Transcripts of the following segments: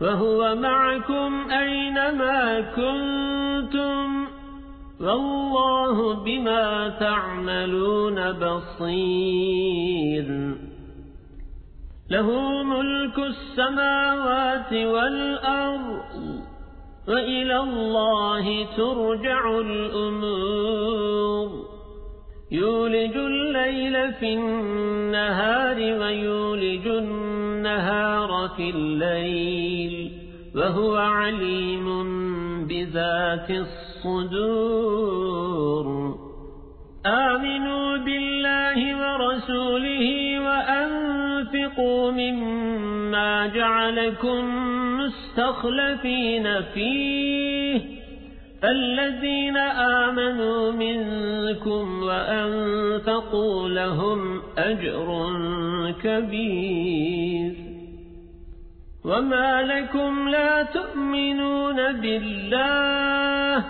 وهو معكم أينما كنتم والله بما تعملون بصير. له ملك السماوات والأرض وإلى الله ترجع الأمور. يولج الليل في النهار ويولج النهار في الليل وهو عليم بذات الصدور. آمنوا بالله ورسوله وأنفقوا مما جعلكم مستخلفين فيه. فالذين آمنوا منكم وأنفقوا لهم أجر كبير. وما لكم لا تؤمنون بالله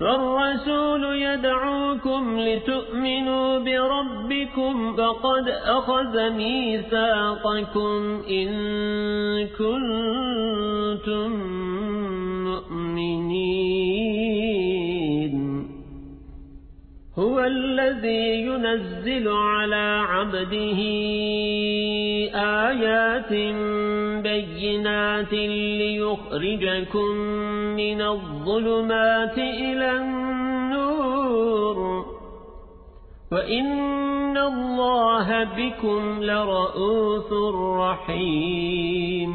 فالرسول يدعوكم لتؤمنوا بربكم فقد أخذ ميثاقكم إن كنتم الذي ينزل على عبده آيات بينات ليخرجكم من الظلمات إلى النور. وإن الله بكم لرؤوث رحيم.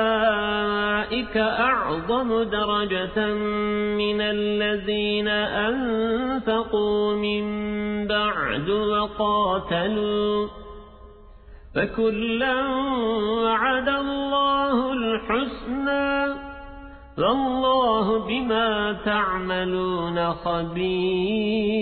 أعظم درجة من الذين أنفقوا من بعد وقاتلوا فكلا وعد الله الحسنى والله بما تعملون خبير